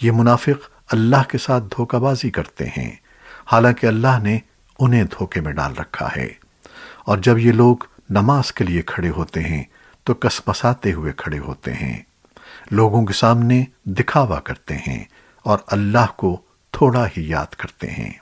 یہ منافق اللہ کے ساتھ دھوکہ بازی کرتے ہیں۔ حالانکہ اللہ نے انہیں دھوکے میں ڈال رکھا ہے۔ اور جب یہ لوگ نماز کے لیے کھڑے ہوتے ہیں، تو کسمساتے ہوئے کھڑے ہوتے ہیں۔ لوگوں کے سامنے دکھاوا کرتے ہیں اور اللہ کو تھوڑا ہی یاد کرتے ہیں۔